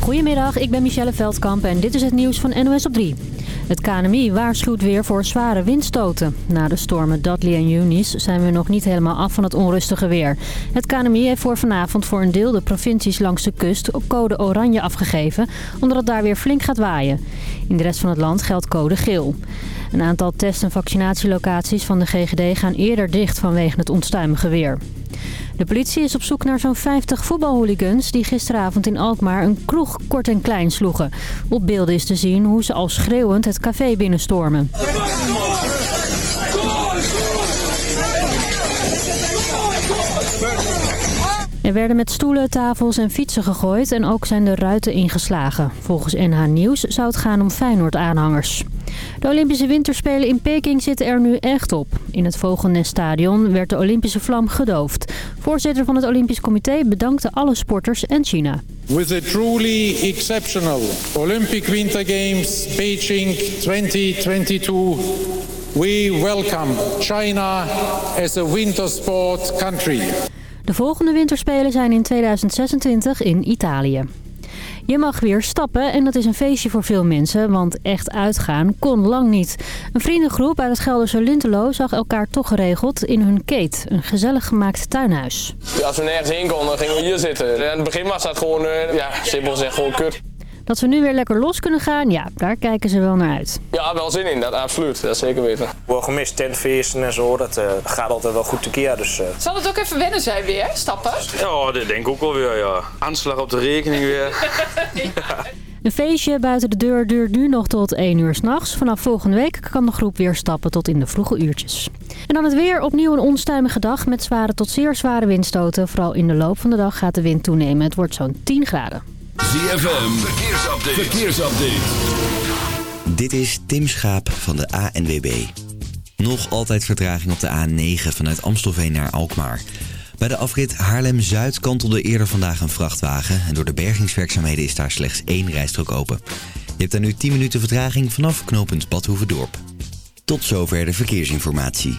Goedemiddag, ik ben Michelle Veldkamp en dit is het nieuws van NOS op 3. Het KNMI waarschuwt weer voor zware windstoten. Na de stormen Dudley en Eunice zijn we nog niet helemaal af van het onrustige weer. Het KNMI heeft voor vanavond voor een deel de provincies langs de kust op code oranje afgegeven... omdat het daar weer flink gaat waaien. In de rest van het land geldt code geel. Een aantal test- en vaccinatielocaties van de GGD gaan eerder dicht vanwege het onstuimige weer. De politie is op zoek naar zo'n 50 voetbalhooligans die gisteravond in Alkmaar een kroeg kort en klein sloegen. Op beelden is te zien hoe ze al schreeuwend het café binnenstormen. Er werden met stoelen, tafels en fietsen gegooid en ook zijn de ruiten ingeslagen. Volgens NH Nieuws zou het gaan om Feyenoord-aanhangers. De Olympische Winterspelen in Peking zitten er nu echt op. In het Vogelneststadion werd de Olympische vlam gedoofd. Voorzitter van het Olympisch Comité bedankte alle sporters en China. With the truly exceptional Olympic Winter Games Beijing 2022, we welcome China as a winter sport country. De volgende winterspelen zijn in 2026 in Italië. Je mag weer stappen en dat is een feestje voor veel mensen, want echt uitgaan kon lang niet. Een vriendengroep uit het Gelderse Lintelo zag elkaar toch geregeld in hun keet, een gezellig gemaakt tuinhuis. Als we nergens heen konden, gingen we hier zitten. In het begin was dat gewoon, uh, ja, simpel gezegd, gewoon kut. Dat we nu weer lekker los kunnen gaan, ja, daar kijken ze wel naar uit. Ja, wel zin in, dat absoluut. Dat zeker weten. Wel gemist, tentfeesten en zo, dat uh, gaat altijd wel goed tekeer. Dus, uh... Zal het ook even wennen zijn weer, stappen? Ja, dat denk ik ook wel weer, ja. Aanslag op de rekening weer. ja. Een feestje buiten de deur duurt nu nog tot 1 uur s'nachts. Vanaf volgende week kan de groep weer stappen tot in de vroege uurtjes. En dan het weer. Opnieuw een onstuimige dag met zware tot zeer zware windstoten. Vooral in de loop van de dag gaat de wind toenemen. Het wordt zo'n 10 graden. ZFM, verkeersupdate. verkeersupdate. Dit is Tim Schaap van de ANWB. Nog altijd vertraging op de A9 vanuit Amstelveen naar Alkmaar. Bij de afrit Haarlem-Zuid kantelde eerder vandaag een vrachtwagen... en door de bergingswerkzaamheden is daar slechts één rijstrook open. Je hebt daar nu 10 minuten vertraging vanaf knooppunt Badhoevedorp. Tot zover de verkeersinformatie.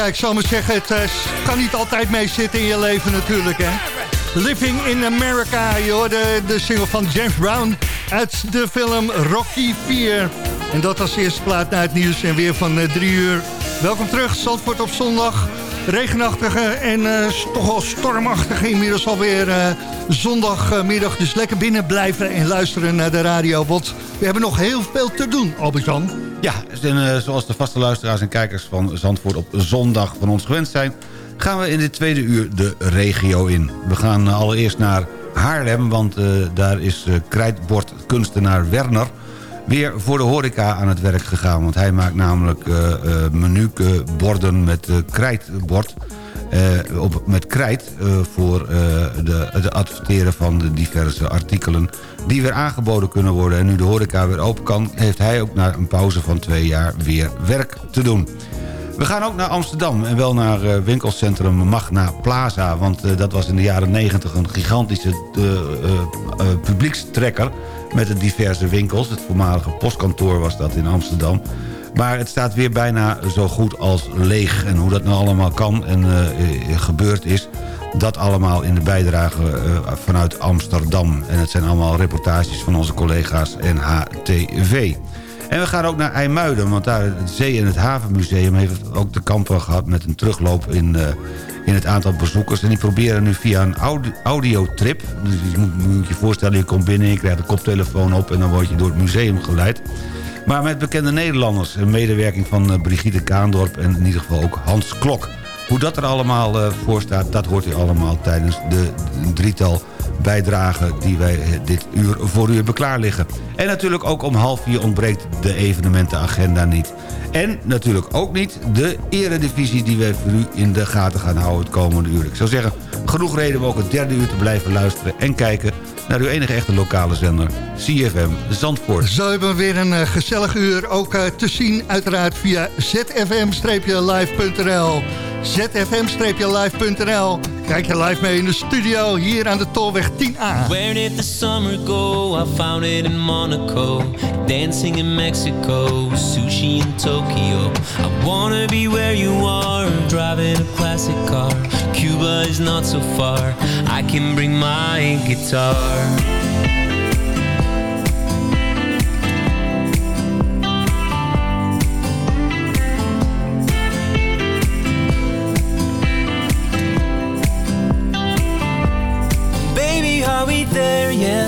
Ja, ik zou maar zeggen, het uh, kan niet altijd mee zitten in je leven natuurlijk, hè. Living in America, je hoorde de single van James Brown uit de film Rocky 4. En dat als eerste plaat naar het nieuws en weer van uh, drie uur. Welkom terug, Zandvoort op zondag. Regenachtige en uh, toch wel stormachtige inmiddels alweer uh, zondagmiddag. Dus lekker binnen blijven en luisteren naar de radio. Want we hebben nog heel veel te doen, Albert-Jan. Ja, en, uh, zoals de vaste luisteraars en kijkers van Zandvoort op zondag van ons gewend zijn... gaan we in dit tweede uur de regio in. We gaan allereerst naar Haarlem, want daar is krijtbordkunstenaar Werner weer voor de horeca aan het werk gegaan. Want hij maakt namelijk uh, uh, menuborden met uh, krijtbord. op, met krijt voor de, het adverteren van de diverse artikelen... die weer aangeboden kunnen worden. En nu de horeca weer open kan... heeft hij ook na een pauze van twee jaar weer werk te doen. We gaan ook naar Amsterdam en wel naar winkelcentrum Magna Plaza. Want dat was in de jaren 90 een gigantische publiekstrekker met de diverse winkels. Het voormalige postkantoor was dat in Amsterdam. Maar het staat weer bijna zo goed als leeg. En hoe dat nou allemaal kan en uh, gebeurd is... dat allemaal in de bijdrage uh, vanuit Amsterdam. En het zijn allemaal reportages van onze collega's NHTV. En we gaan ook naar IJmuiden, want daar het Zee- en het Havenmuseum... heeft ook te kampen gehad met een terugloop in, uh, in het aantal bezoekers. En die proberen nu via een audio audiotrip... dus je moet, je voorstellen, je komt binnen, je krijgt een koptelefoon op... en dan word je door het museum geleid. Maar met bekende Nederlanders, een medewerking van uh, Brigitte Kaandorp... en in ieder geval ook Hans Klok. Hoe dat er allemaal uh, voor staat, dat hoort u allemaal tijdens de, drietal bijdragen die wij dit uur voor u hebben klaar liggen. En natuurlijk ook om half vier ontbreekt de evenementenagenda niet. En natuurlijk ook niet de eredivisie die wij voor u in de gaten gaan houden het komende uur. Ik zou zeggen, genoeg reden om ook het derde uur te blijven luisteren en kijken naar uw enige echte lokale zender, CFM Zandvoort. Zo hebben we weer een uh, gezellig uur, ook te zien uiteraard via zfm-live.nl zfm-live.nl Kijk je live mee in de studio hier aan de Tolweg 10A. Where did the summer go? I found it in Monaco. Dancing in Mexico. Sushi in Tokyo. I wanna be where you are. Driving a classic car. Cuba is not so far. I can bring my guitar.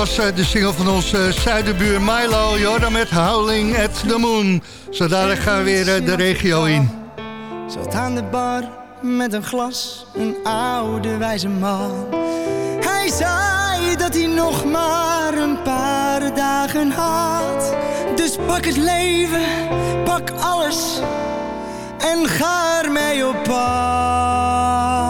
was eh, de single van onze zuidenbuur Milo. Jordan met Howling at the Moon. Zo dadelijk gaan we weer eh, de regio in. Zat aan de bar met een glas, een oude wijze man. Hij zei dat hij nog maar een paar dagen had. Dus pak het leven, pak alles en ga ermee op pad.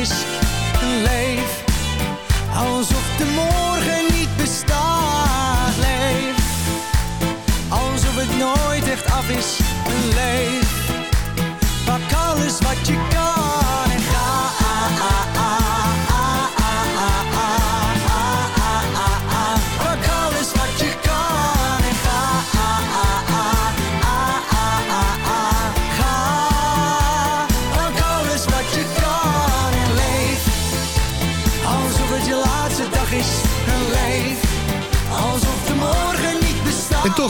Is en leef Alsof de morgen niet bestaat Leef Alsof het nooit echt af is en leef Pak alles wat je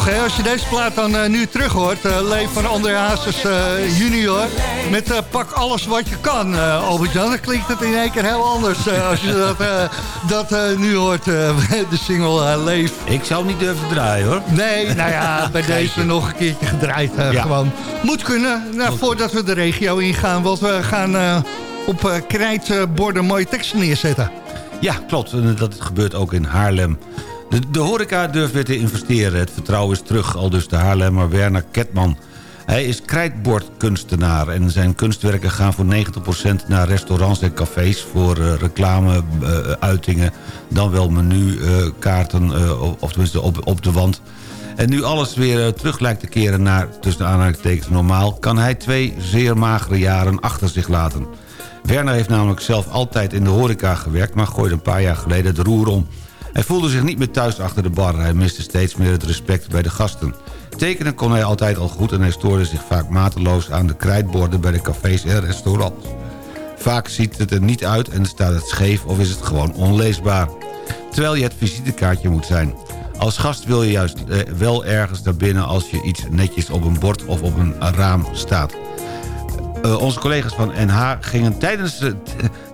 hè, als je deze plaat dan eh, nu terug hoort... eh Leef van André Hazes eh, junior... met pak alles wat je kan, Albert-Jan... dan klinkt het in één keer heel anders... als je dat, dat nu hoort, de single Leef. Ik zou niet durven draaien, hoor. Nee, nou ja, bij deze nog een keertje gedraaid Ja. gewoon. Moet kunnen, nou, voordat we de regio ingaan... want we gaan op krijtborden mooie teksten neerzetten. Ja, klopt. Dat gebeurt ook in Haarlem. De, horeca durft weer te investeren. Het vertrouwen is terug, al dus de Haarlemmer Werner Ketman. Hij is krijtbordkunstenaar en zijn kunstwerken gaan voor 90% naar restaurants en cafés... voor eh, reclame, eh, uitingen, dan wel menukaarten, eh, of- tenminste op, op de wand... En nu alles weer terug lijkt te keren naar, tussen aanhalingstekens normaal... kan hij twee zeer magere jaren achter zich laten. Werner heeft namelijk zelf altijd in de horeca gewerkt... maar gooide een paar jaar geleden de roer om. Hij voelde zich niet meer thuis achter de bar. Hij miste steeds meer het respect bij de gasten. Tekenen kon hij altijd al goed en hij stoorde zich vaak mateloos... aan de krijtborden bij de cafés en restaurants. Vaak ziet het er niet uit en staat het scheef of is het gewoon onleesbaar. Terwijl je het visitekaartje moet zijn. Als gast wil je juist eh, wel ergens naar binnen als je iets netjes op een bord of op een raam staat. Eh, onze collega's van NH gingen tijdens,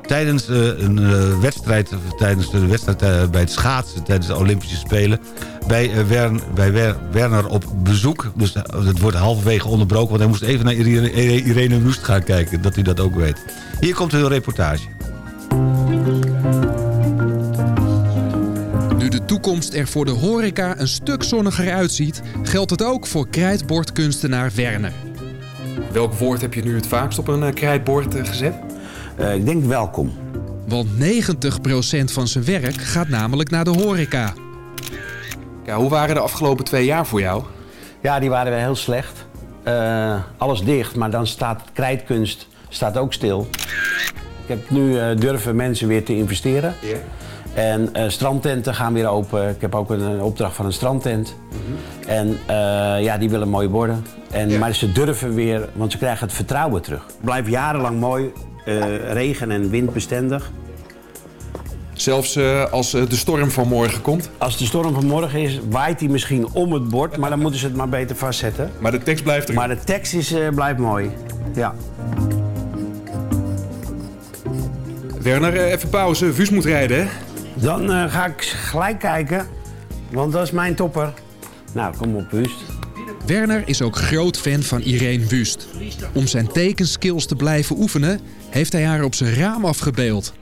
tijdens eh, een eh, wedstrijd, tijdens de wedstrijd eh, bij het schaatsen tijdens de Olympische Spelen bij, eh, Wern- bij Wer- Werner op bezoek. Dus het wordt halverwege onderbroken, want hij moest even naar Irene, Irene Wust gaan kijken, dat u dat ook weet. Hier komt een reportage. Nu de toekomst er voor de horeca een stuk zonniger uitziet, geldt het ook voor krijtbordkunstenaar Werner. Welk woord heb je nu het vaakst op een krijtbord eh, gezet? ik denk welkom. Want 90% van zijn werk gaat namelijk naar de horeca. Ja, hoe waren de afgelopen twee jaar voor jou? Ja, die waren wel heel slecht. Eh, alles dicht, maar dan staat krijtkunst staat ook stil. Ik heb nu eh, durven mensen weer te investeren. En eh, strandtenten gaan weer open. Ik heb ook een, een opdracht van een strandtent. En eh, ja, die willen mooie borden. En, Maar ze durven weer, want ze krijgen het vertrouwen terug. Het blijft jarenlang mooi, eh, regen- en windbestendig. Zelfs eh, als eh, de storm van morgen komt? Als de storm van morgen is, waait hij misschien om het bord, maar dan moeten ze het maar beter vastzetten. Maar de tekst blijft er. Maar de tekst is, eh, blijft mooi. Ja. Werner, eh, even pauze. Vuus moet rijden, hè? Dan eh, ga ik gelijk kijken, want dat is mijn topper. Nou, kom op, Wust. Werner is ook groot fan van Irene Wust. Om zijn tekenskills te blijven oefenen, heeft hij haar op zijn raam afgebeeld.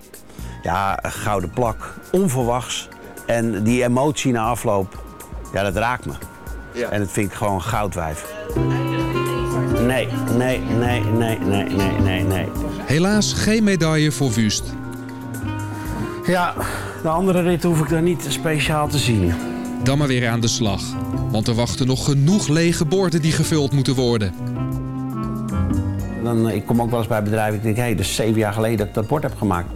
Ja, een gouden plak, onverwachts. En die emotie na afloop, ja, dat raakt me. En dat vind ik gewoon goudwijf. Nee, nee, nee, nee, nee, nee, nee, nee. Helaas geen medaille voor Wust. Ja, de andere rit hoef ik dan niet speciaal te zien. Dan maar weer aan de slag. Want er wachten nog genoeg lege borden die gevuld moeten worden. Dan, eh, ik kom ook wel eens bij bedrijven. Ik denk, hé, hey, dat is zeven jaar geleden dat ik dat bord heb gemaakt.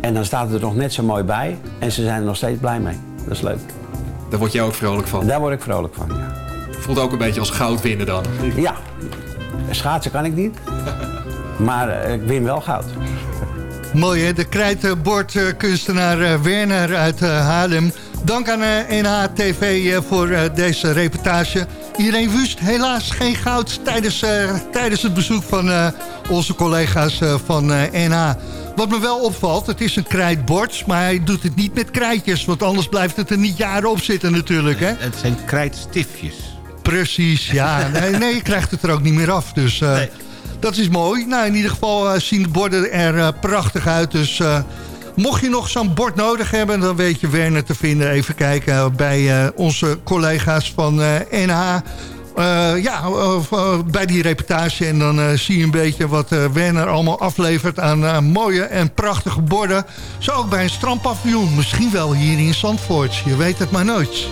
En dan staat het er nog net zo mooi bij. En ze zijn er nog steeds blij mee. Dat is leuk. Daar word jij ook vrolijk van? Daar word ik vrolijk van, ja. Voelt ook een beetje als goud winnen dan. Ja, schaatsen kan ik niet. Maar eh, ik win wel goud. Mooi hè, de krijtbordkunstenaar eh, Werner uit Haarlem. Dank aan eh, NHTV eh, voor eh, deze reportage. Iedereen wust helaas geen goud tijdens, tijdens het bezoek van onze collega's van NH. Wat me wel opvalt, het is een krijtbord, maar hij doet het niet met krijtjes. Want anders blijft het er niet jaren op zitten natuurlijk. Hè? Het zijn krijtstiftjes. Precies, ja. Nee, nee, je krijgt het er ook niet meer af. Dus dat is mooi. Nou, in ieder geval zien de borden er prachtig uit. Dus mocht je nog zo'n bord nodig hebben... dan weet je Werner te vinden. Even kijken bij eh, onze collega's van eh, NH... Eh, ja, eh, eh, bij die reportage. En dan eh, zie je een beetje wat eh, Werner allemaal aflevert aan eh, mooie en prachtige borden. Zo ook bij een strandpaviljoen. Misschien wel hier in Zandvoort. Je weet het maar nooit.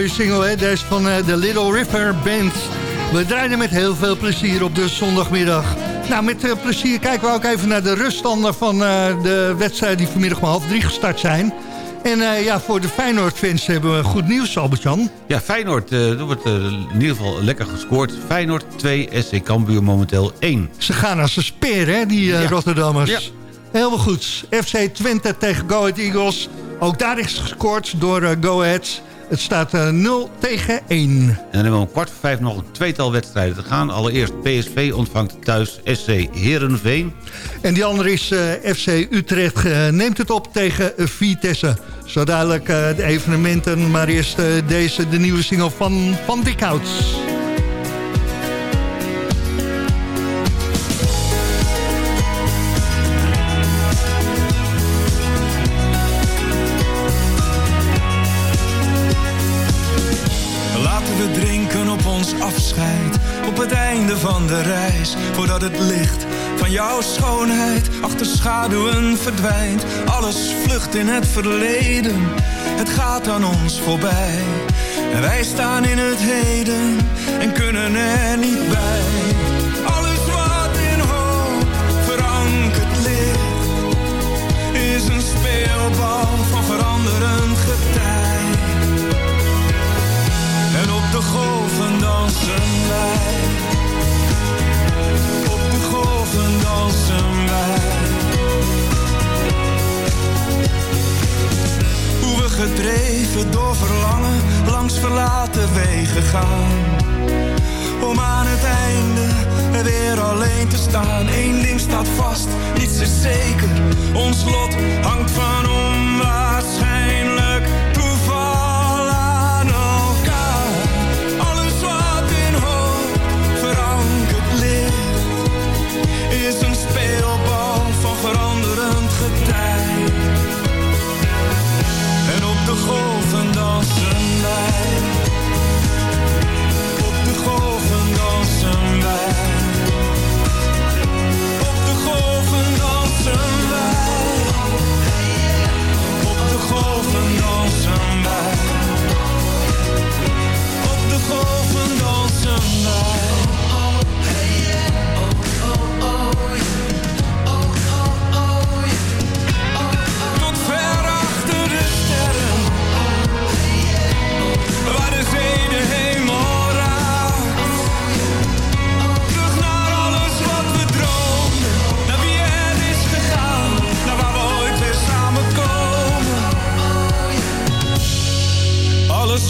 Mooie single, hè? Deze van eh, de Little River Band. We draaien met heel veel plezier op de zondagmiddag. Nou, met eh, plezier kijken we ook even naar de ruststanden van eh, de wedstrijden die vanmiddag om half drie gestart zijn. En ja, voor de Feyenoord-fans hebben we goed nieuws, Albert-Jan. Ja, Feyenoord, er wordt in ieder geval lekker gescoord. Feyenoord 2, SC Cambuur momenteel 1. Ze gaan als een speer, hè, die Ja. Rotterdammers. Ja. Helemaal goed. FC Twente tegen Go Ahead Eagles. Ook daar is gescoord door Go Ahead. Het staat eh, 0 tegen 1. En dan hebben we om kwart voor vijf nog een tweetal wedstrijden te gaan. Allereerst PSV ontvangt thuis SC Herenveen. En die andere is eh, FC Utrecht eh, neemt het op tegen Vitesse. Zo dadelijk de evenementen, maar eerst deze, de nieuwe single van Van Dikhout. De reis. Voordat het licht van jouw schoonheid achter schaduwen verdwijnt. Alles vlucht in het verleden, het gaat aan ons voorbij. En wij staan in het heden en kunnen er niet bij. Alles wat in hoop verankerd ligt, is een speelbal gedreven door verlangen langs verlaten wegen gaan. Om aan het einde er weer alleen te staan. Eén ding staat vast, niets is zeker. Ons lot hangt van onwaarschijnlijk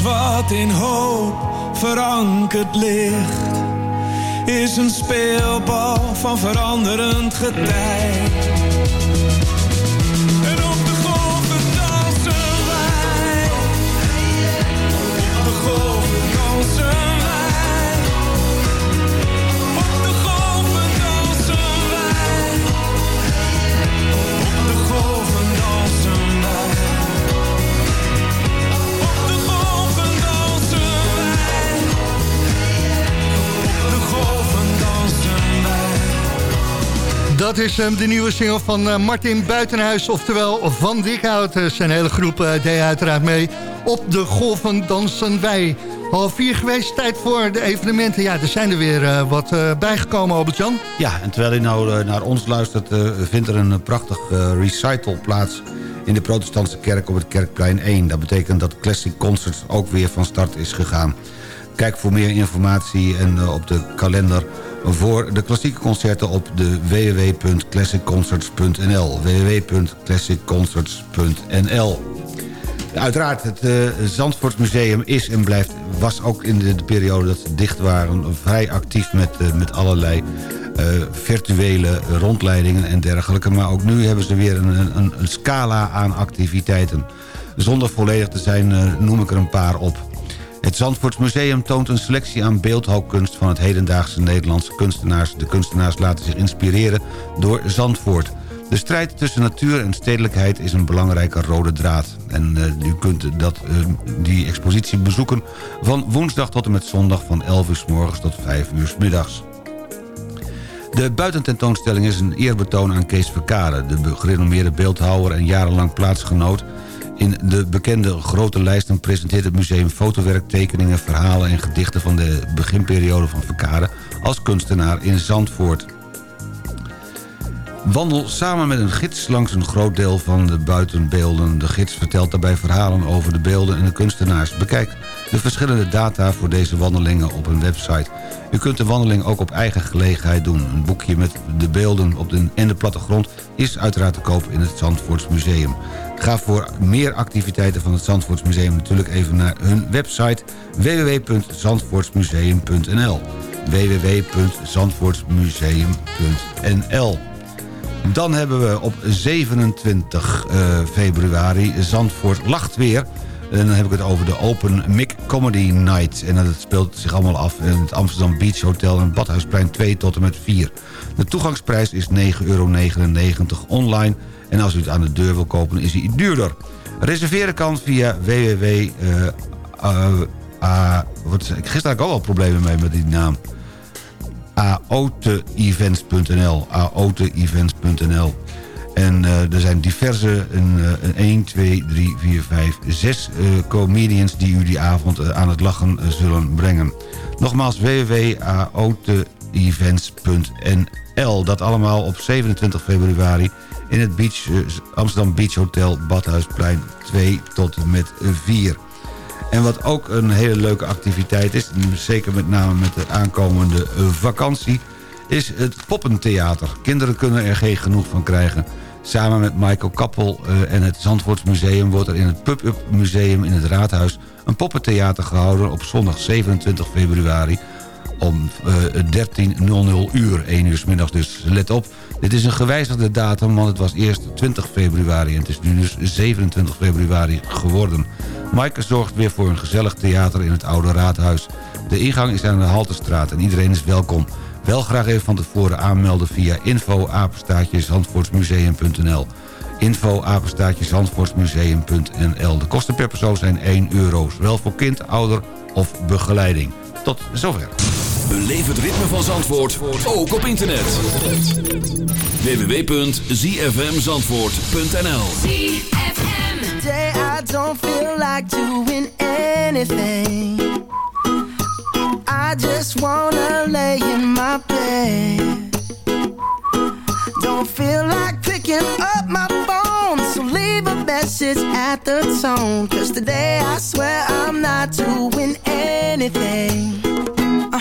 Wat in hoop verankerd ligt. Is een speelbal van veranderend getij. Dat is hem, de nieuwe single van eh, Martin Buitenhuis, oftewel Van Dikhout. Eh, zijn hele groep eh, deed uiteraard mee. Op de golven dansen wij. Half vier geweest, tijd voor de evenementen. Ja, er zijn er weer wat bijgekomen, Albert-Jan. Ja, en terwijl u nou naar ons luistert... vindt er een prachtig recital plaats in de protestantse kerk op het Kerkplein 1. Dat betekent dat Classic Concerts ook weer van start is gegaan. Kijk voor meer informatie en op de kalender voor de klassieke concerten op de www.classicconcerts.nl www.classicconcerts.nl Uiteraard, het uh, Zandvoortsmuseum is en blijft, was ook in de, de periode dat ze dicht waren... vrij actief met, uh, met allerlei uh, virtuele rondleidingen en dergelijke. Maar ook nu hebben ze weer een, een, een scala aan activiteiten. Zonder volledig te zijn noem ik er een paar op. Het Zandvoortsmuseum toont een selectie aan beeldhouwkunst... van het hedendaagse Nederlandse kunstenaars. De kunstenaars laten zich inspireren door Zandvoort... De strijd tussen natuur en stedelijkheid is een belangrijke rode draad. En uh, u kunt dat, uh, die expositie bezoeken van woensdag tot en met zondag... van 11 uur s morgens tot 5 uur s middags. De buitententoonstelling is een eerbetoon aan Kees Verkade... de gerenommeerde beeldhouwer en jarenlang plaatsgenoot... In de bekende grote lijsten presenteert het museum fotowerk, tekeningen, verhalen en gedichten... van de beginperiode van Verkade als kunstenaar in Zandvoort. Wandel samen met een gids langs een groot deel van de buitenbeelden. De gids vertelt daarbij verhalen over de beelden en de kunstenaars. Bekijk de verschillende data voor deze wandelingen op een website. U kunt de wandeling ook op eigen gelegenheid doen. Een boekje met de beelden op de, en de plattegrond is uiteraard te koop in het Zandvoorts Museum. Ga voor meer activiteiten van het Zandvoorts Museum natuurlijk even naar hun website www.zandvoortsmuseum.nl www.zandvoortsmuseum.nl Dan hebben we op 27 uh, februari Zandvoort lacht weer... En dan heb ik het over de Open Mic Comedy Night. En dat speelt zich allemaal af in het Amsterdam Beach Hotel... en Badhuisplein 2 tot en met 4. De toegangsprijs is 9,99 euro online. En als u het aan de deur wil kopen, is hij duurder. Reserveren kan via www... Uh, uh, wat, gisteren had ik ook al problemen mee met die naam. aoteevents.nl aoteevents.nl en uh, er zijn diverse, een, een 1, 2, 3, 4, 5, 6 uh, comedians... die u die avond uh, aan het lachen zullen brengen. Nogmaals www.aoteevents.nl. Dat allemaal op 27 februari in het Beach, Amsterdam Beach Hotel Badhuisplein 2 tot en met 4. En wat ook een hele leuke activiteit is... zeker met name met de aankomende vakantie... is het poppentheater. Kinderen kunnen er geen genoeg van krijgen. Samen met Michael Kappel uh, en het Zandvoortsmuseum... wordt er in het Pub-Up Museum in het Raadhuis... een poppentheater gehouden op zondag 27 februari... om uh, 13.00 uur, 1 uur middags. Dus let op, dit is een gewijzigde datum... want het was eerst 20 februari en het is nu dus 27 februari geworden. Mike zorgt weer voor een gezellig theater in het Oude Raadhuis. De ingang is aan de Haltestraat en iedereen is welkom... Wel graag even van tevoren aanmelden via info zandvoortsmuseum.nl info zandvoortsmuseum.nl De kosten per persoon zijn 1 euro, zowel voor kind, ouder of begeleiding. Tot zover. Beleef het ritme van Zandvoort, ook op internet. www.zfmzandvoort.nl Today I don't feel like doing anything. I just wanna lay in my bed. Don't feel like picking up my phone So leave a message at the tone. Cause today I swear I'm not doing anything. Uh,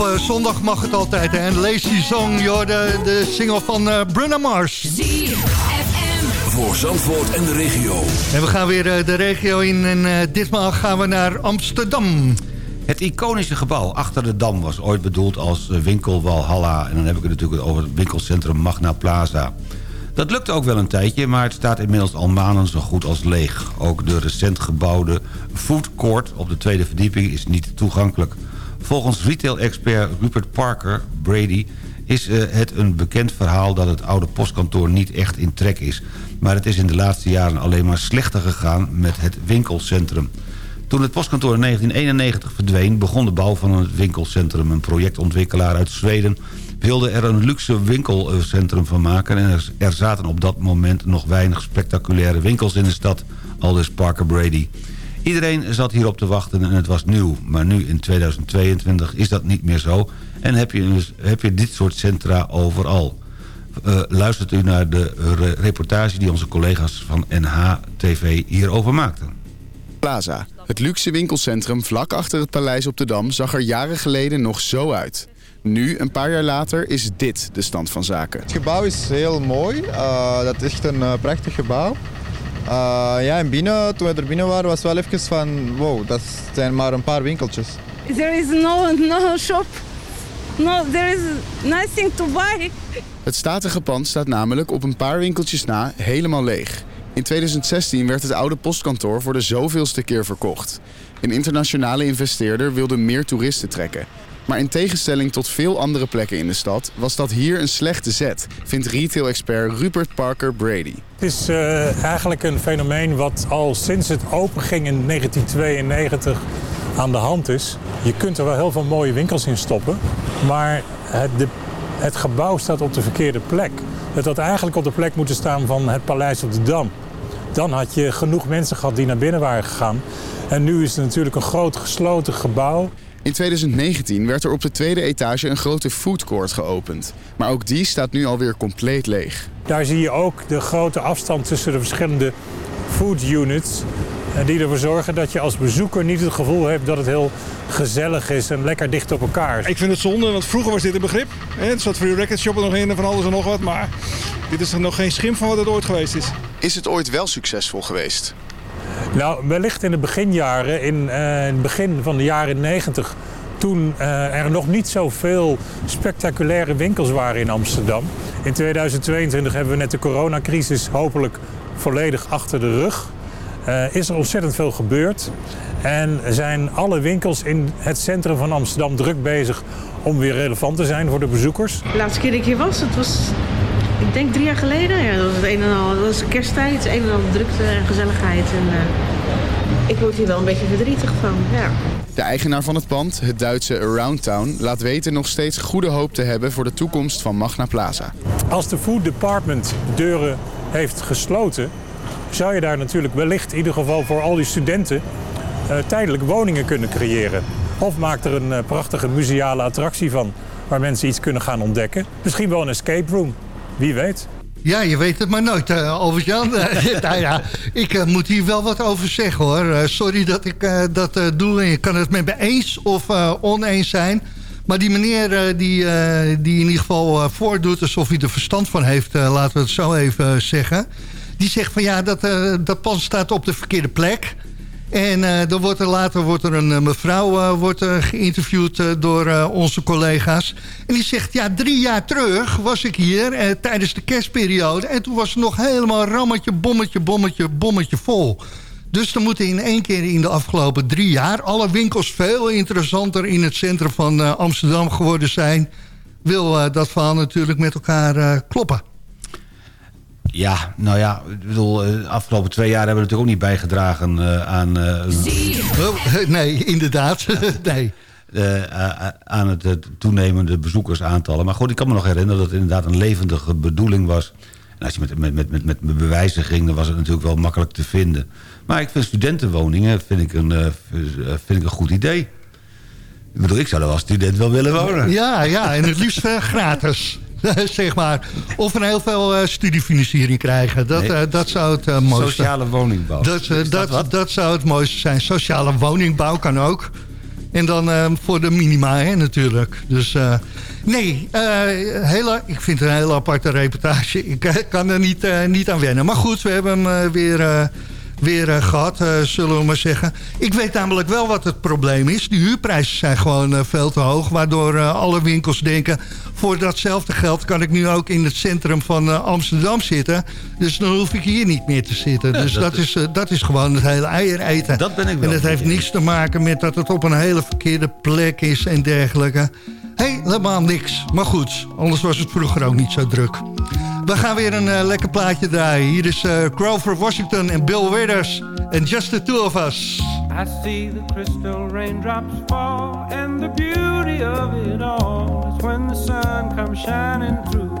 Op eh, zondag mag het altijd. En Lazy Song, joh, de, de single van eh Bruno Mars. Voor Zandvoort en de regio. En we gaan weer eh, de regio in en eh, ditmaal gaan we naar Amsterdam. Het iconische gebouw achter de Dam was ooit bedoeld als winkel Walhalla. En dan heb ik het natuurlijk over het winkelcentrum Magna Plaza. Dat lukte ook wel een tijdje, maar het staat inmiddels al maanden zo goed als leeg. Ook de recent gebouwde food court op de tweede verdieping is niet toegankelijk. Volgens retail-expert Rupert Parker, Brady... is eh, het een bekend verhaal dat het oude postkantoor niet echt in trek is. Maar het is in de laatste jaren alleen maar slechter gegaan met het winkelcentrum. Toen het postkantoor in 1991 verdween... begon de bouw van het winkelcentrum. Een projectontwikkelaar uit Zweden wilde er een luxe winkelcentrum van maken... en er, er zaten op dat moment nog weinig spectaculaire winkels in de stad... aldus Parker Brady. Iedereen zat hierop te wachten en het was nieuw. Maar nu in 2022 is dat niet meer zo... en heb je, dus, heb je dit soort centra overal. Eh, luistert u naar de re- reportage die onze collega's van NH-TV hierover maakten. Plaza. Het luxe winkelcentrum vlak achter het paleis op de Dam zag er jaren geleden nog zo uit. Nu, een paar jaar later, is dit de stand van zaken. Het gebouw is heel mooi. Uh, dat is echt een uh, prachtig gebouw. Uh, ja, en binnen, toen we er binnen waren, was wel even van... Wow, dat zijn maar een paar winkeltjes. There is no, no shop. No, there is nothing to buy. Het statige pand staat namelijk op een paar winkeltjes na helemaal leeg. In 2016 werd het oude postkantoor voor de zoveelste keer verkocht. Een internationale investeerder wilde meer toeristen trekken. Maar in tegenstelling tot veel andere plekken in de stad... was dat hier een slechte zet, vindt retail-expert Rupert Parker Brady. Het is uh, eigenlijk een fenomeen wat al sinds het openging in 1992 aan de hand is. Je kunt er wel heel veel mooie winkels in stoppen, maar het, de, het gebouw staat op de verkeerde plek. Het had eigenlijk op de plek moeten staan van het paleis op de Dam. Dan had je genoeg mensen gehad die naar binnen waren gegaan. En nu is het natuurlijk een groot gesloten gebouw. In 2019 werd er op de tweede etage een grote foodcourt geopend. Maar ook die staat nu alweer compleet leeg. Daar zie je ook de grote afstand tussen de verschillende food units. Die ervoor zorgen dat je als bezoeker niet het gevoel hebt dat het heel gezellig is en lekker dicht op elkaar. Ik vind het zonde, want vroeger was dit een begrip. Het zat voor die record shop nog in en van alles en nog wat. Maar dit is er nog geen schim van wat het ooit geweest is. Is het ooit wel succesvol geweest? Nou, wellicht in de beginjaren, in uh, het begin van de jaren 90, toen uh, er nog niet zoveel spectaculaire winkels waren in Amsterdam. In 2022 hebben we net de coronacrisis hopelijk volledig achter de rug. Uh, is er ontzettend veel gebeurd. En zijn alle winkels in het centrum van Amsterdam druk bezig om weer relevant te zijn voor de bezoekers. De laatste keer dat ik hier was, het was ik denk drie jaar geleden. Ja, dat was het een en al. Dat was kersttijd, een en al drukte en gezelligheid. En, uh, ik word hier wel een beetje verdrietig van. Ja. De eigenaar van het pand, het Duitse Around Town, laat weten nog steeds goede hoop te hebben voor de toekomst van Magna Plaza. Als de Food Department deuren heeft gesloten, zou je daar natuurlijk wellicht in ieder geval voor al die studenten uh, tijdelijk woningen kunnen creëren. Of maak er een uh, prachtige museale attractie van, waar mensen iets kunnen gaan ontdekken. Misschien wel een escape room. Wie weet. Ja, je weet het maar nooit, uh, Albert-Jan. nou ja, ik uh, moet hier wel wat over zeggen, hoor. Uh, sorry dat ik dat doe. Je kan het met me eens of oneens zijn. Maar die meneer die, die in ieder geval voordoet alsof hij er verstand van heeft... laten we het zo even zeggen... die zegt van ja, dat, dat pand staat op de verkeerde plek... En uh, dan wordt er later wordt er een uh, mevrouw uh, wordt, geïnterviewd door onze collega's. En die zegt, ja, drie jaar terug was ik hier tijdens de kerstperiode. En toen was het nog helemaal rammetje, bommetje, bommetje, bommetje vol. Dus er moeten in één keer in de afgelopen drie jaar... alle winkels veel interessanter in het centrum van Amsterdam geworden zijn. Wil dat verhaal natuurlijk met elkaar kloppen. Ja, nou ja, ik bedoel, de afgelopen twee jaar hebben we natuurlijk ook niet bijgedragen uh, aan... Uh, nee, inderdaad, nee. Uh, aan het toenemende bezoekersaantallen. Maar goed, ik kan me nog herinneren dat het inderdaad een levendige bedoeling was. En als je met, met, met, met, met bewijzen ging, dan was het natuurlijk wel makkelijk te vinden. Maar ik vind studentenwoningen vind ik een, vind ik een goed idee. Ik bedoel, ik zou er als student wel willen wonen. Ja, ja en het liefst gratis. zeg maar. Of een heel veel eh, studiefinanciering krijgen. Dat, Nee. eh, dat zou het eh, mooiste Sociale woningbouw. Dat, dat dat, zou het mooiste zijn. Sociale woningbouw kan ook. En dan voor de minima, hè, natuurlijk. Dus nee, hele, ik vind het een hele aparte reportage. Ik kan er niet, niet aan wennen. Maar goed, we hebben hem weer, weer eh, gehad, eh, zullen we maar zeggen. Ik weet namelijk wel wat het probleem is. De huurprijzen zijn gewoon eh, veel te hoog. Waardoor alle winkels denken... voor datzelfde geld kan ik nu ook in het centrum van Amsterdam zitten. Dus dan hoef ik hier niet meer te zitten. Ja, dus dat dat, is, dat is gewoon het hele eier eten. Dat ben ik wel En dat heeft niks te maken met dat het op een hele verkeerde plek is en dergelijke. Helemaal niks. Maar goed, anders was het vroeger ook niet zo druk. We gaan weer een eh, lekker plaatje draaien. Hier is Grover Washington en Bill Withers. And just the two of us. I see the crystal raindrops fall, and the beauty of it all is when the sun comes shining through.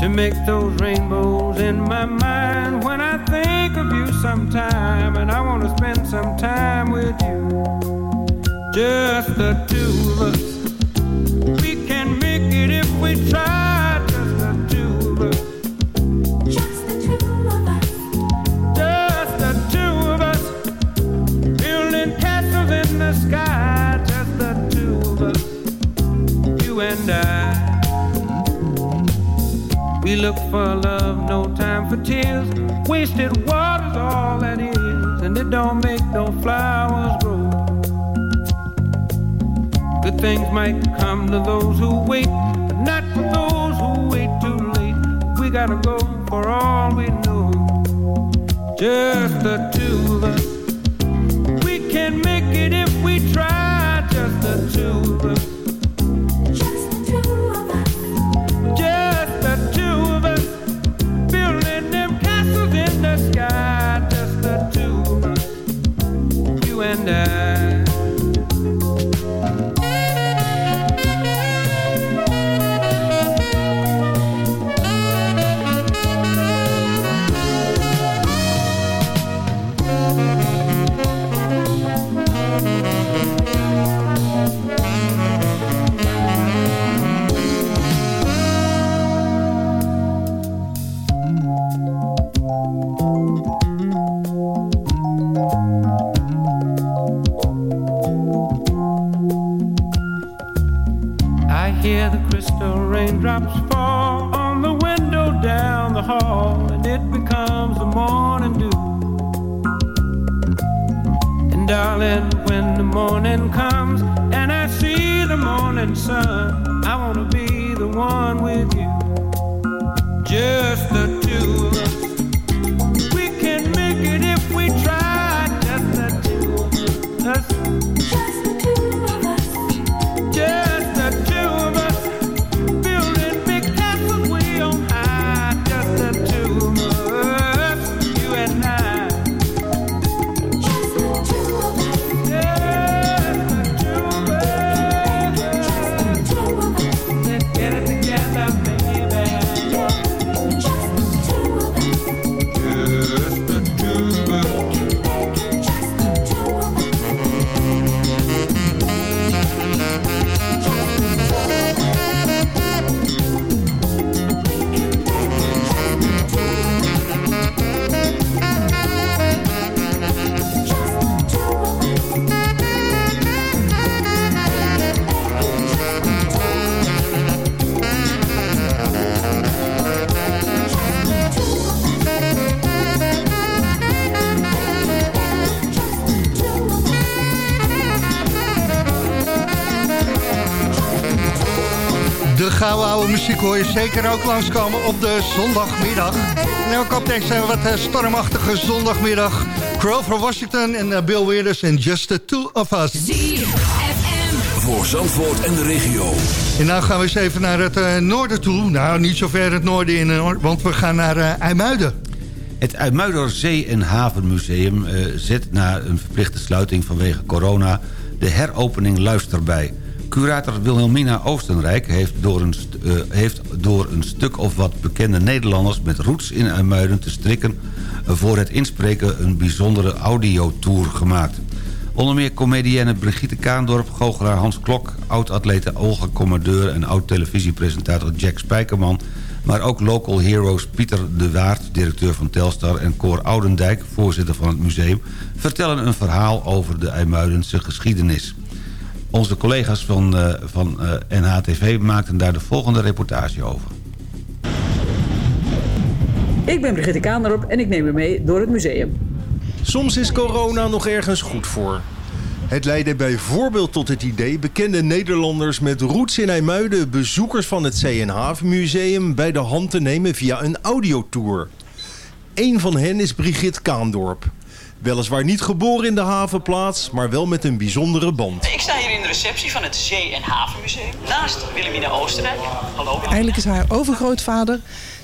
To make those rainbows in my mind when I think of you sometime, and I want to spend some time with you. Just the two muziek hoor je zeker ook langskomen op de zondagmiddag. En ook op deze wat eh, stormachtige zondagmiddag. Grover Washington en eh, Bill Withers en Just the Two of Us. Voor Zandvoort en de regio. En nou gaan we eens even naar het eh, noorden toe. Nou, niet zo ver het noorden in, want we gaan naar eh IJmuiden. Het IJmuider Zee- en Havenmuseum eh, zet na een verplichte sluiting vanwege corona... de heropening luisterbij. Curator Wilhelmina Oostenrijk heeft door, een eh, heeft door een stuk of wat bekende Nederlanders... met roots in IJmuiden te strikken... eh, voor het inspreken een bijzondere audiotour gemaakt. Onder meer comedienne Brigitte Kaandorp, goochelaar Hans Klok... oud-atlete Olga Commandeur en oud-televisiepresentator Jack Spijkerman... maar ook local heroes Pieter de Waard, directeur van Telstar... en Cor Oudendijk, voorzitter van het museum... vertellen een verhaal over de IJmuidense geschiedenis. Onze collega's van, uh, van uh, NHTV maakten daar de volgende reportage over. Ik ben Brigitte Kaandorp en ik neem u mee door het museum. Soms is corona nog ergens goed voor. Het leidde bijvoorbeeld tot het idee bekende Nederlanders met roots in IJmuiden... bezoekers van het CNH-museum bij de hand te nemen via een audiotour. Eén van hen is Brigitte Kaandorp. Weliswaar niet geboren in de havenplaats, maar wel met een bijzondere band. Ik sta hier in de receptie van het Zee- en Havenmuseum. Naast Wilhelmina Oostenrijk. Hallo. Eigenlijk is haar overgrootvader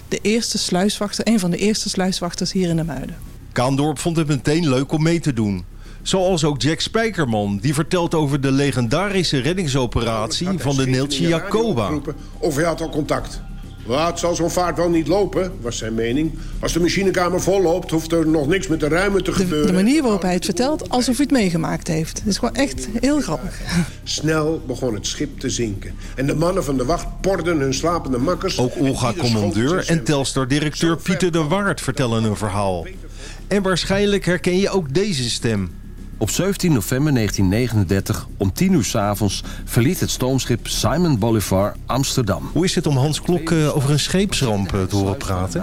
de eerste sluiswachter, een van de eerste sluiswachters hier in de Muiden. Kaandorp vond het meteen leuk om mee te doen. Zoals ook Jack Spijkerman, die vertelt over de legendarische reddingsoperatie van de Neeltje Jacoba. Of hij had al contact. Wat zal zo'n vaart wel niet lopen, was zijn mening. Als de machinekamer vol loopt, hoeft er nog niks met de ruimte te De, gebeuren. de manier waarop hij het vertelt, alsof hij het meegemaakt heeft. Het is gewoon echt heel grappig. Snel begon het schip te zinken. En de mannen van de wacht porden hun slapende makkers. Ook Olga Commandeur en Telstar-directeur Pieter de Waard vertellen een verhaal. En waarschijnlijk herken je ook deze stem. Op 17 november 1939, om 10 uur s'avonds, verliet het stoomschip Simon Bolivar Amsterdam. Hoe is het om Hans Klok uh, over een scheepsramp uh, te horen praten?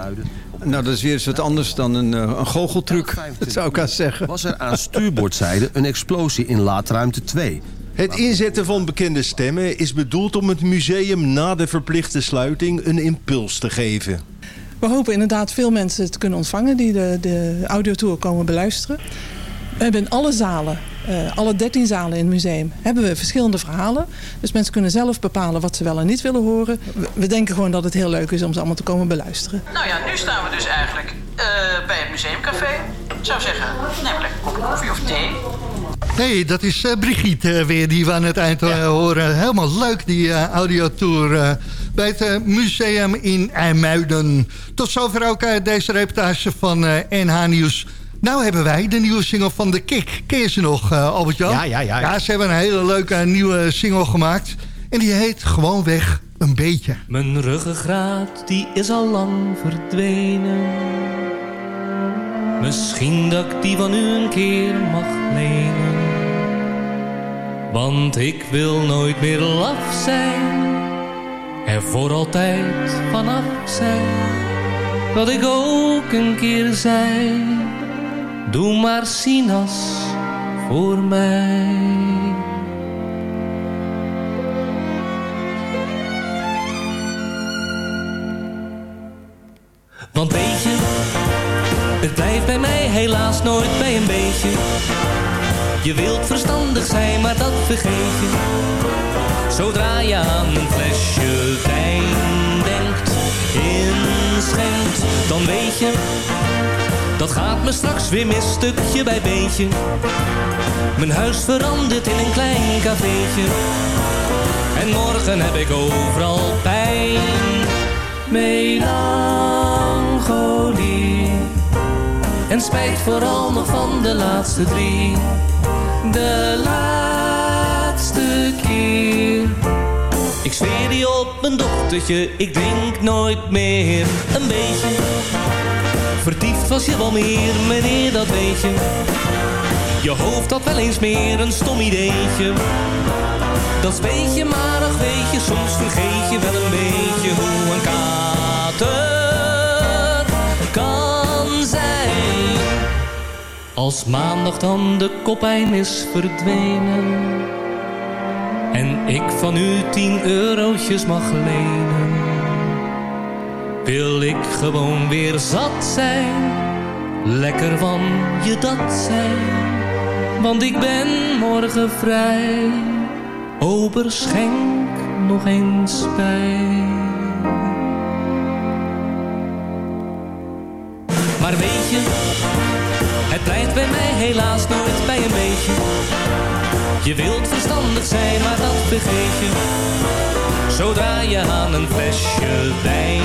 Nou, dat is weer eens wat anders dan een, uh, een goocheltruc, dat zou ik haast zeggen. Was er aan stuurboordzijde een explosie in laadruimte 2. Het inzetten van bekende stemmen is bedoeld om het museum na de verplichte sluiting een impuls te geven. We hopen inderdaad veel mensen te kunnen ontvangen die de, de audiotour komen beluisteren. We hebben in alle zalen, uh, alle 13 zalen in het museum, hebben we verschillende verhalen. Dus mensen kunnen zelf bepalen wat ze wel en niet willen horen. We, we denken gewoon dat het heel leuk is om ze allemaal te komen beluisteren. Nou ja, nu staan we dus eigenlijk uh, bij het museumcafé. Ik zou zeggen, neem lekker een kopje koffie of thee. hey, dat is uh, Brigitte uh, weer die we aan het eind uh, horen. Helemaal leuk die uh, audiotour bij het museum in IJmuiden. Tot zover ook deze reportage van NH Nieuws. Nou hebben wij de nieuwe single van The Kick. Ken je ze nog, Albert-Jan? Ja, ja, ja, ja. Ja, ze hebben een hele leuke nieuwe single gemaakt. En die heet Gewoonweg een beetje. Mijn ruggengraat, die is al lang verdwenen. Misschien dat ik die van u een keer mag lenen. Want ik wil nooit meer laf zijn. Er voor altijd vanaf zijn. Wat ik ook een keer zei. Doe maar sinas voor mij. Want weet je, het blijft bij mij helaas nooit bij een beetje. Je wilt verstandig zijn, maar dat vergeet je. Zodra je aan een flesje wijn denkt, inschenkt, dan weet je... Dat gaat me straks weer mis, stukje bij beetje. Mijn huis verandert in een klein cafeetje. En morgen heb ik overal pijn. Melancholie. En spijt vooral nog van de laatste drie. De laatste keer. Ik zweer die op mijn dochtertje, ik drink nooit meer een beetje. Vertiefd was je wel meer, meneer, dat weet je. Je hoofd had wel eens meer een stom ideetje. Dat weet je, maar ach weet je, soms vergeet je wel een beetje hoe een kater kan zijn. Als maandag dan de kopijn is verdwenen. En ik van u tien eurotjes mag lenen wil ik gewoon weer zat zijn. Lekker van je dat zijn. Want ik ben morgen vrij. Ober schenk nog eens bij. Maar weet je, het blijft bij mij helaas nooit bij een beetje. Je wilt verstandig zijn, maar dat vergeet je. Zodra je aan een flesje wijn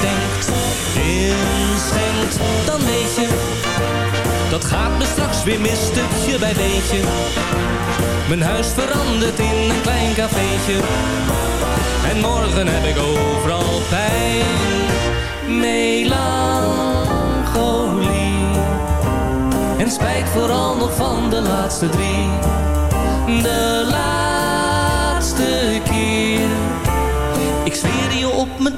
denkt, inschenkt, dan weet je Dat gaat me straks weer mis, stukje bij beetje. Mijn huis verandert in een klein cafeetje. En morgen heb ik overal pijn. Melancholie. En spijt vooral nog van de laatste drie. De laatste keer. Zweer je op mijn...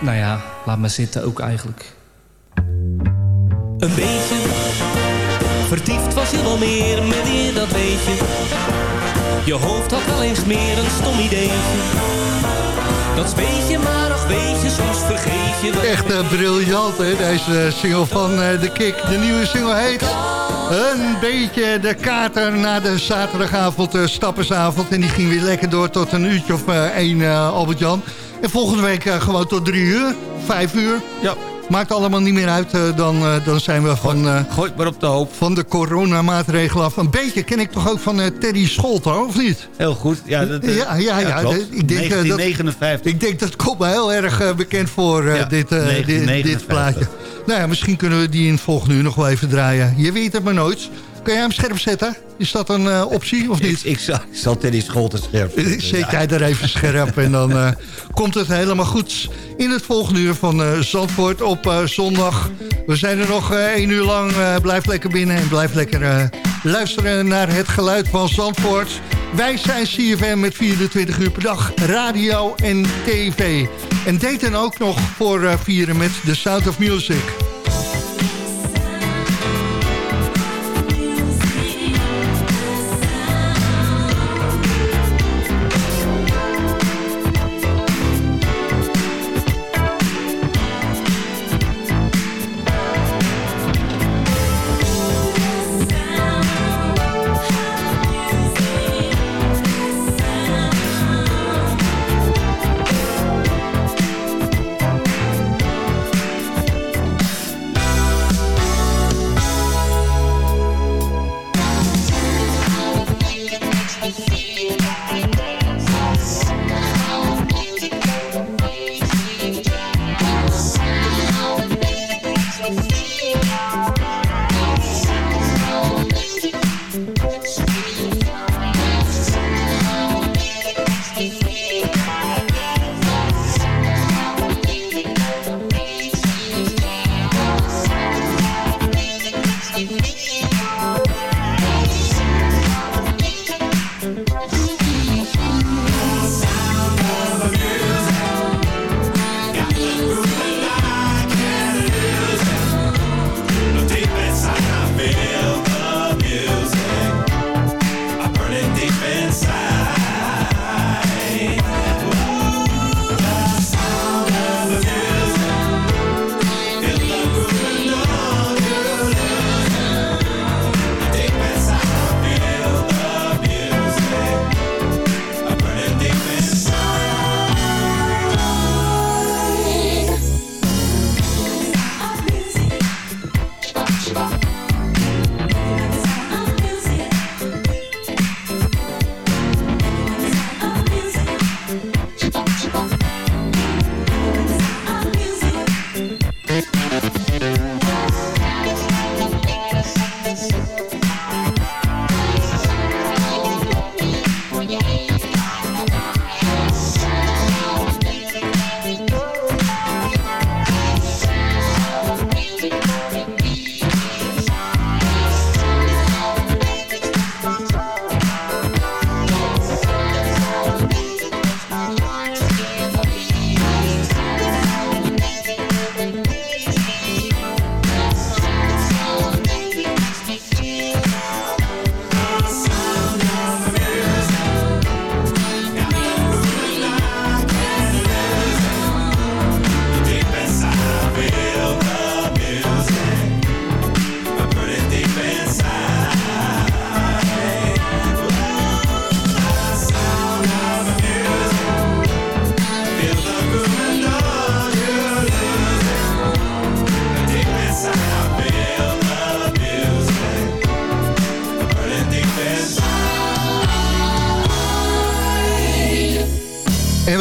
Nou ja, laat maar zitten ook eigenlijk. Een beetje Vertiefd was je wel meer, meneer, dat weet je Je hoofd had wel eens meer een stom ideetje Dat weet je maar, ach weet je, soms vergeet je dat Echt uh, briljant, hè, deze single van uh, The Kick. De nieuwe single heet Een beetje de kater na de zaterdagavond, uh, stappersavond. En die ging weer lekker door tot een uurtje of één, Albert-Jan. En volgende week gewoon tot drie uur, vijf uur. Ja. Maakt allemaal niet meer uit, uh, dan, uh, dan zijn we van, Gooi maar op de hoop. van de coronamaatregelen af. Een beetje ken ik toch ook van Teddy Scholter, of niet? Heel goed. Ja, dat, ja, ja, ik denk, 1959. Dat, ik denk dat komt me heel erg bekend voor, dit, dit, dit plaatje. Nou ja, misschien kunnen we die in het volgende uur nog wel even draaien. Je weet het maar nooit. Kun jij hem scherp zetten? Is dat een uh, optie of niet? Ik, ik, zal, ik zal Teddy Scholten scherp zetten. Zet jij er even scherp en dan uh, komt het helemaal goed. In het volgende uur van uh, Zandvoort op zondag. We zijn er nog één uur lang. blijf lekker binnen en blijf lekker luisteren naar het geluid van Zandvoort. Wij zijn CFM met 24 uur per dag, radio en tv. En Dayton ook nog voor vieren met The Sound of Music.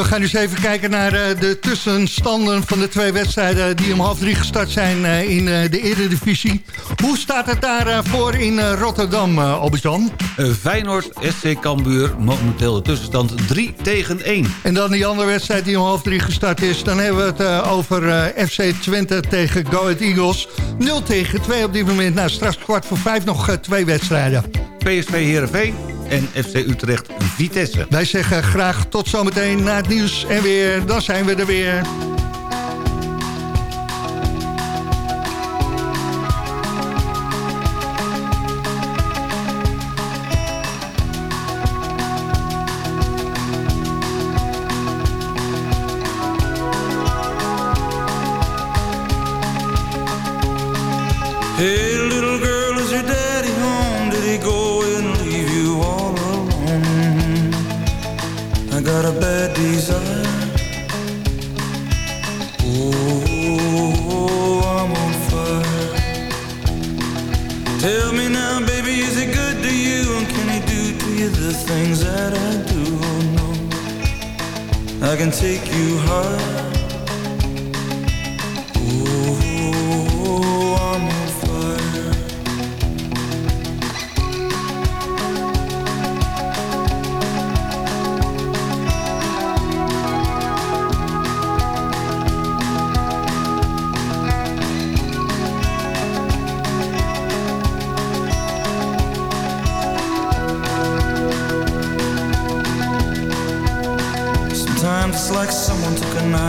Gaan dus even kijken naar eh, de tussenstanden van de twee wedstrijden... die om half drie gestart zijn eh, in eh, de Eredivisie. Hoe staat het daar voor in Rotterdam, Albert-Jan? Feyenoord, SC Cambuur, momenteel de tussenstand 3 tegen 1. En dan die andere wedstrijd die om half drie gestart is... dan hebben we het over FC Twente tegen Go Ahead Eagles. 0 tegen 2 op dit moment. Nou, straks kwart voor vijf nog twee wedstrijden. PSV Heerenveen en FC Utrecht Vitesse. Wij zeggen graag tot zometeen na het nieuws en weer. Dan zijn we er weer. Hey I can take you high.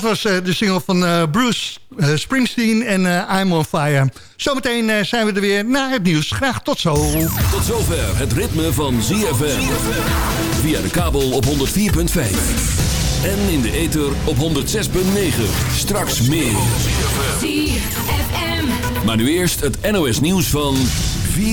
Dat was eh, de single van eh, Bruce eh, Springsteen en eh, I'm on Fire. Zometeen eh, zijn we er weer na het nieuws. Graag tot zo. Tot zover het ritme van ZFM. Via de kabel op 104.5. En in de ether op 106.9. Straks meer. Maar nu eerst het NOS nieuws van 4